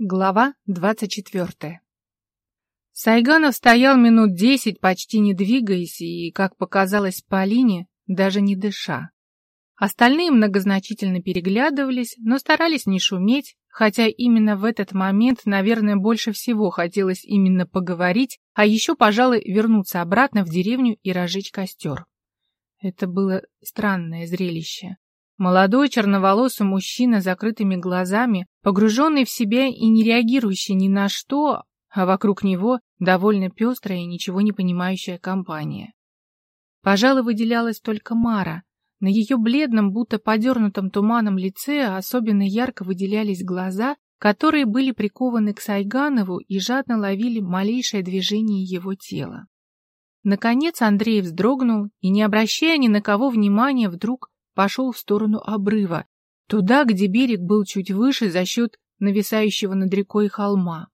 Глава двадцать четвертая Сайганов стоял минут десять, почти не двигаясь, и, как показалось Полине, даже не дыша. Остальные многозначительно переглядывались, но старались не шуметь, хотя именно в этот момент, наверное, больше всего хотелось именно поговорить, а еще, пожалуй, вернуться обратно в деревню и разжечь костер. Это было странное зрелище. Молодой черноволосый мужчина с закрытыми глазами, погруженный в себя и не реагирующий ни на что, а вокруг него довольно пестрая и ничего не понимающая компания. Пожалуй, выделялась только Мара. На ее бледном, будто подернутом туманом лице особенно ярко выделялись глаза, которые были прикованы к Сайганову и жадно ловили малейшее движение его тела. Наконец Андрей вздрогнул и, не обращая ни на кого внимания, вдруг пошел в сторону обрыва, туда, где берег был чуть выше за счет нависающего над рекой холма.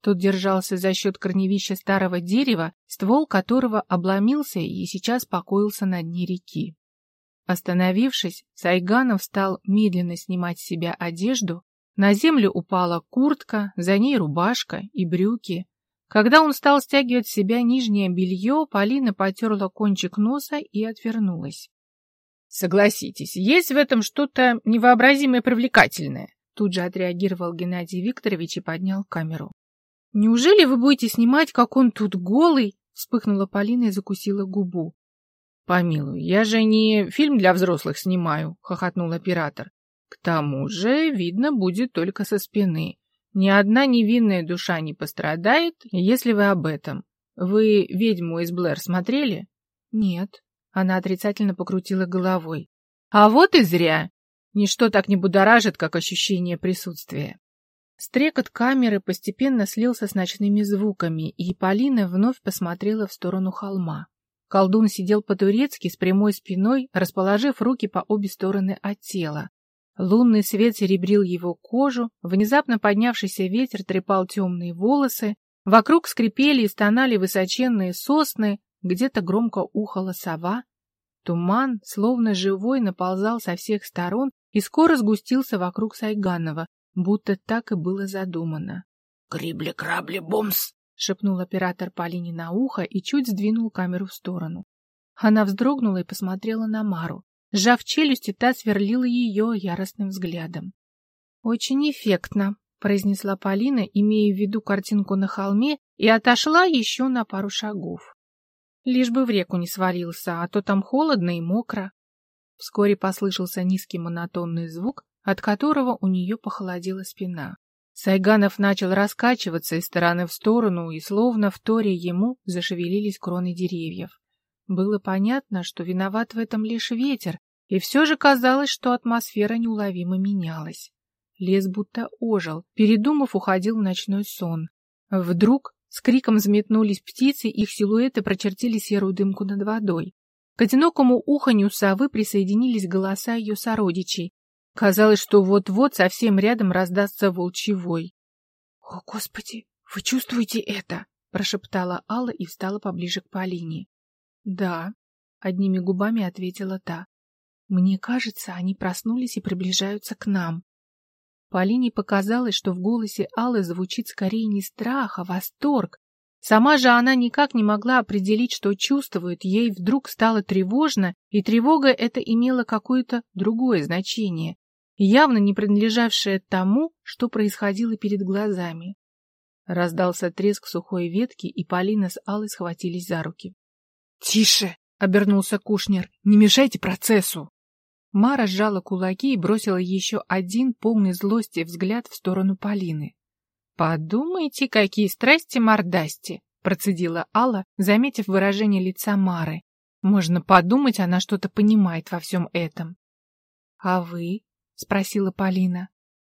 Тот держался за счет корневища старого дерева, ствол которого обломился и сейчас покоился на дне реки. Остановившись, Сайганов стал медленно снимать с себя одежду, на землю упала куртка, за ней рубашка и брюки. Когда он стал стягивать с себя нижнее белье, Полина потерла кончик носа и отвернулась. Согласитесь, есть в этом что-то невообразимое привлекательное. Тут же отреагировал Геннадий Викторович и поднял камеру. Неужели вы будете снимать, как он тут голый? Вспыхнула Полина и закусила губу. Помилуй, я же не фильм для взрослых снимаю, хохотнул оператор. К тому же видно будет только со спины. Ни одна невинная душа не пострадает, если вы об этом. Вы «Ведьму из Блэр» смотрели? Нет. Она отрицательно покрутила головой. А вот и зря. Ничто так не будоражит, как ощущение присутствия. Стрекот камеры постепенно слился с ночными звуками, и Полина вновь посмотрела в сторону холма. Колдун сидел по-турецки с прямой спиной, расположив руки по обе стороны от тела. Лунный свет серебрил его кожу, внезапно поднявшийся ветер трепал темные волосы, вокруг скрипели и стонали высоченные сосны, где-то громко ухала сова. Туман, словно живой, наползал со всех сторон и скоро сгустился вокруг Сайганова, будто так и было задумано. «Крибли-крабли-бомс!» — шепнул оператор Полине на ухо и чуть сдвинул камеру в сторону. Она вздрогнула и посмотрела на Мару. Сжав челюсти, та сверлила ее яростным взглядом. «Очень эффектно», — произнесла Полина, имея в виду картинку на холме, и отошла еще на пару шагов. Лишь бы в реку не свалился, а то там холодно и мокро. Вскоре послышался низкий монотонный звук, от которого у нее похолодела спина. Сайганов начал раскачиваться из стороны в сторону, и словно в торе ему зашевелились кроны деревьев. Было понятно, что виноват в этом лишь ветер, и все же казалось, что атмосфера неуловимо менялась. Лес будто ожил, передумав, уходил в ночной сон. Вдруг с криком взметнулись птицы, их силуэты прочертили серую дымку над водой. К одинокому уханью совы присоединились голоса ее сородичей. Казалось, что вот-вот совсем рядом раздастся волчевой. — О, Господи, вы чувствуете это? — прошептала Алла и встала поближе к Полине. — Да, — одними губами ответила та. — Мне кажется, они проснулись и приближаются к нам. Полине показалось, что в голосе Аллы звучит скорее не страх, а восторг. Сама же она никак не могла определить, что чувствует, ей вдруг стало тревожно, и тревога эта имела какое-то другое значение, явно не принадлежавшее тому, что происходило перед глазами. Раздался треск сухой ветки, и Полина с Аллой схватились за руки. — Тише! — обернулся Кушнер. — Не мешайте процессу! Мара сжала кулаки и бросила еще один полный злости взгляд в сторону Полины. «Подумайте, какие страсти-мордасти!» — процедила Алла, заметив выражение лица Мары. «Можно подумать, она что-то понимает во всем этом». «А вы?» — спросила Полина.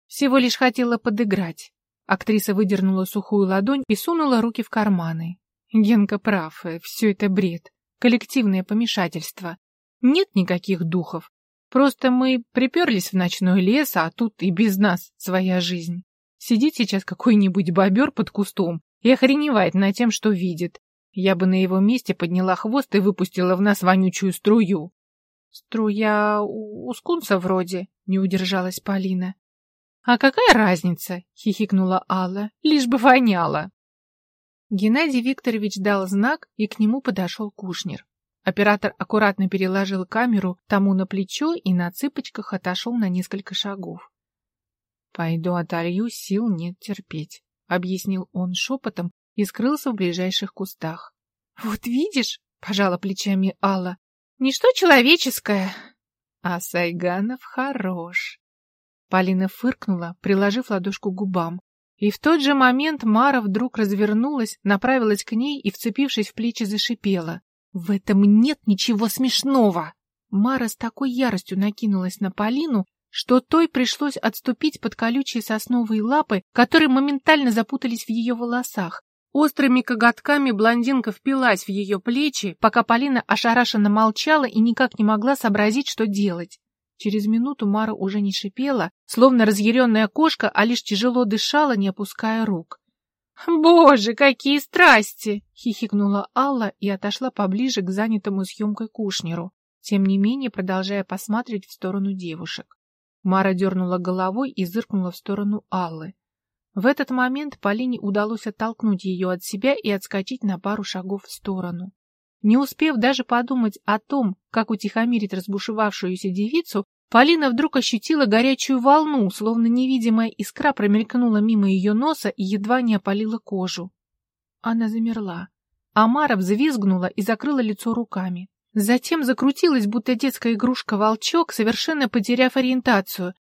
«Всего лишь хотела подыграть». Актриса выдернула сухую ладонь и сунула руки в карманы. Генка прав, э, все это бред, коллективное помешательство. Нет никаких духов, Просто мы приперлись в ночной лес, а тут и без нас своя жизнь. Сидит сейчас какой-нибудь бобер под кустом и охреневает над тем, что видит. Я бы на его месте подняла хвост и выпустила в нас вонючую струю. Струя у скунса вроде, не удержалась Полина. А какая разница? хихикнула Алла. Лишь бы воняло. Геннадий Викторович дал знак, и к нему подошел Кушнер. Оператор аккуратно переложил камеру тому на плечо и на цыпочках отошел на несколько шагов. «Пойду отолью, сил нет терпеть», — объяснил он шепотом и скрылся в ближайших кустах. «Вот видишь», — пожала плечами Алла, — «ничто человеческое». А Сайганов хорош. Полина фыркнула, приложив ладошку к губам. И в тот же момент Мара вдруг развернулась, направилась к ней и, вцепившись в плечи, зашипела. «В этом нет ничего смешного!» Мара с такой яростью накинулась на Полину, что той пришлось отступить под колючие сосновые лапы, которые моментально запутались в ее волосах. Острыми коготками блондинка впилась в ее плечи, пока Полина ошарашенно молчала и никак не могла сообразить, что делать. Через минуту Мара уже не шипела, словно разъяренная кошка, а лишь тяжело дышала, не опуская рук. «Боже, какие страсти!» — хихикнула Алла и отошла поближе к занятому съемкой Кушнеру, тем не менее продолжая посматривать в сторону девушек. Мара дернула головой и зыркнула в сторону Аллы. В этот момент Полине удалось оттолкнуть ее от себя и отскочить на пару шагов в сторону. Не успев даже подумать о том, как утихомирить разбушевавшуюся девицу, Полина вдруг ощутила горячую волну, словно невидимая искра промелькнула мимо ее носа и едва не опалила кожу. Она замерла. Амара взвизгнула и закрыла лицо руками. Затем закрутилась, будто детская игрушка-волчок, совершенно потеряв ориентацию.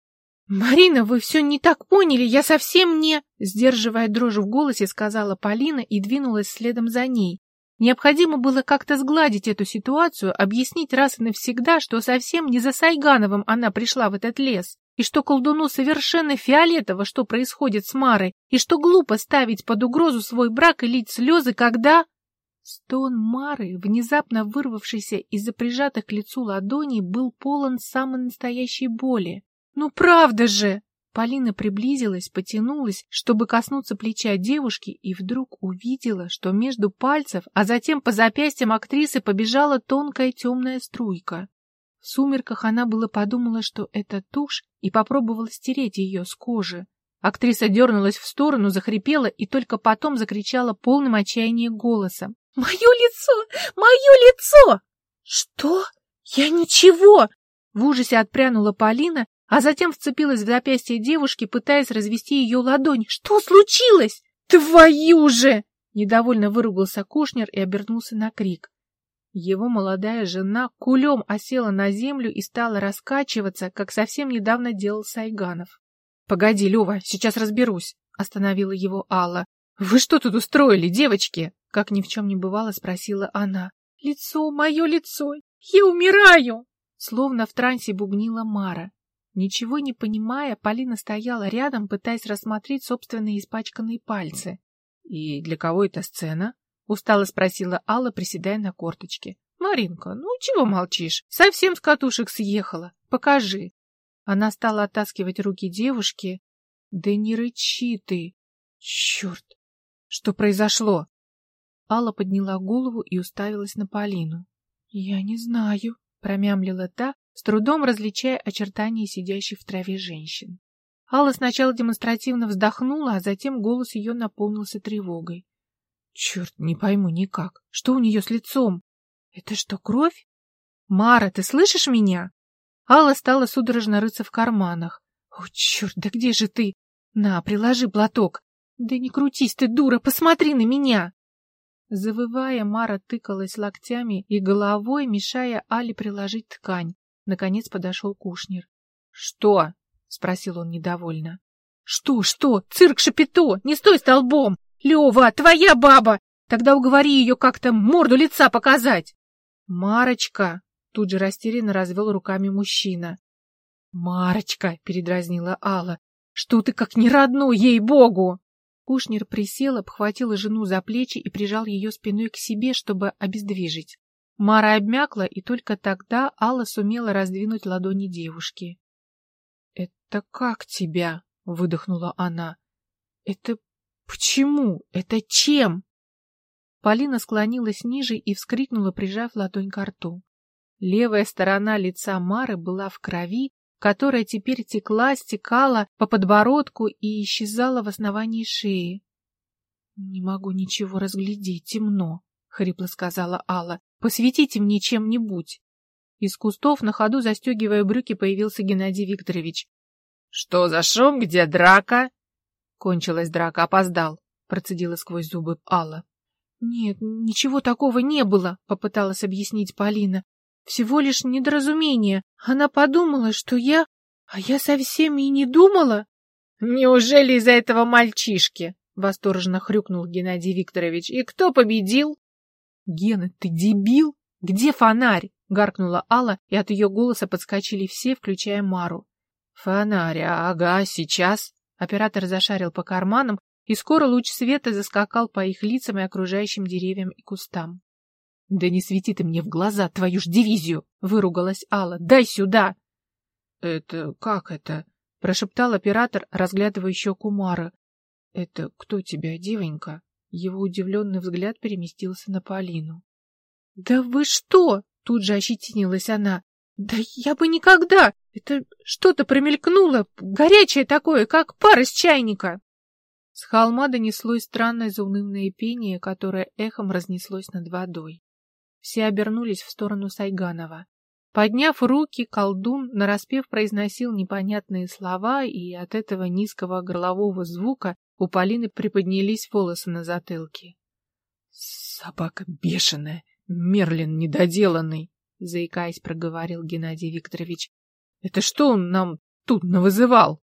«Марина, вы все не так поняли, я совсем не...» Сдерживая дрожь в голосе, сказала Полина и двинулась следом за ней. Необходимо было как-то сгладить эту ситуацию, объяснить раз и навсегда, что совсем не за Сайгановым она пришла в этот лес, и что колдуну совершенно фиолетово, что происходит с Марой, и что глупо ставить под угрозу свой брак и лить слезы, когда... Стон Мары, внезапно вырвавшийся из-за прижатых к лицу ладоней, был полон самой настоящей боли. «Ну правда же!» Полина приблизилась, потянулась, чтобы коснуться плеча девушки, и вдруг увидела, что между пальцев, а затем по запястьям актрисы побежала тонкая темная струйка. В сумерках она было подумала, что это тушь, и попробовала стереть ее с кожи. Актриса дернулась в сторону, захрипела и только потом закричала полным отчаяния голосом. «Мое лицо! Мое лицо!» «Что? Я ничего!» В ужасе отпрянула Полина а затем вцепилась в запястье девушки, пытаясь развести ее ладонь. «Что случилось? Твою же!» Недовольно выругался Кушнер и обернулся на крик. Его молодая жена кулем осела на землю и стала раскачиваться, как совсем недавно делал Сайганов. — Погоди, Лева, сейчас разберусь, — остановила его Алла. — Вы что тут устроили, девочки? — как ни в чем не бывало, спросила она. — Лицо, мое лицо! Я умираю! Словно в трансе бубнила Мара. Ничего не понимая, Полина стояла рядом, пытаясь рассмотреть собственные испачканные пальцы. — И для кого эта сцена? — устало спросила Алла, приседая на корточке. — Маринка, ну чего молчишь? Совсем с катушек съехала. Покажи. Она стала оттаскивать руки девушки. — Да не рычи ты! Черт! Что произошло? Алла подняла голову и уставилась на Полину. — Я не знаю, — промямлила та, с трудом различая очертания сидящих в траве женщин. Алла сначала демонстративно вздохнула, а затем голос ее наполнился тревогой. — Черт, не пойму никак. Что у нее с лицом? Это что, кровь? Мара, ты слышишь меня? Алла стала судорожно рыться в карманах. О, черт, да где же ты? На, приложи платок. Да не крутись ты, дура, посмотри на меня. Завывая, Мара тыкалась локтями и головой, мешая Але приложить ткань. Наконец подошел Кушнер. — Что? — спросил он недовольно. — Что, что? Цирк Шапито! Не стой столбом! Лева, твоя баба! Тогда уговори ее как-то морду лица показать! — Марочка! — тут же растерянно развел руками мужчина. — Марочка! — передразнила Алла. — Что ты как не родной, ей-богу! Кушнер присел, обхватил жену за плечи и прижал ее спиной к себе, чтобы обездвижить. Мара обмякла, и только тогда Алла сумела раздвинуть ладони девушки. — Это как тебя? — выдохнула она. — Это почему? Это чем? Полина склонилась ниже и вскрикнула, прижав ладонь к рту. Левая сторона лица Мары была в крови, которая теперь текла, стекала по подбородку и исчезала в основании шеи. «Не могу ничего разглядеть, темно», — хрипло сказала Алла. «Посветите мне чем-нибудь». Из кустов на ходу, застегивая брюки, появился Геннадий Викторович. «Что за шум? Где драка?» «Кончилась драка, опоздал», — процедила сквозь зубы Алла. «Нет, ничего такого не было», — попыталась объяснить Полина. «Всего лишь недоразумение. Она подумала, что я... А я совсем и не думала». «Неужели из-за этого мальчишки?» — восторженно хрюкнул Геннадий Викторович. «И кто победил?» «Гена, ты дебил? Где фонарь?» — гаркнула Алла, и от ее голоса подскочили все, включая Мару. «Фонарь, ага, сейчас». Оператор зашарил по карманам, и скоро луч света заскакал по их лицам и окружающим деревьям и кустам. — Да не свети ты мне в глаза, твою ж дивизию! — выругалась Алла. — Дай сюда! — Это как это? — прошептал оператор, разглядывая еще Кумара. — Это кто тебя, девонька? Его удивленный взгляд переместился на Полину. — Да вы что? — тут же ощетинилась она. — Да я бы никогда! Это что-то промелькнуло, горячее такое, как пар из чайника. С холма донеслось странное заунывное пение, которое эхом разнеслось над водой. Все обернулись в сторону Сайганова. Подняв руки, колдун нараспев произносил непонятные слова, и от этого низкого горлового звука у Полины приподнялись волосы на затылке. — Собака бешеная, Мерлин недоделанный, — заикаясь, проговорил Геннадий Викторович. — Это что он нам тут навызывал?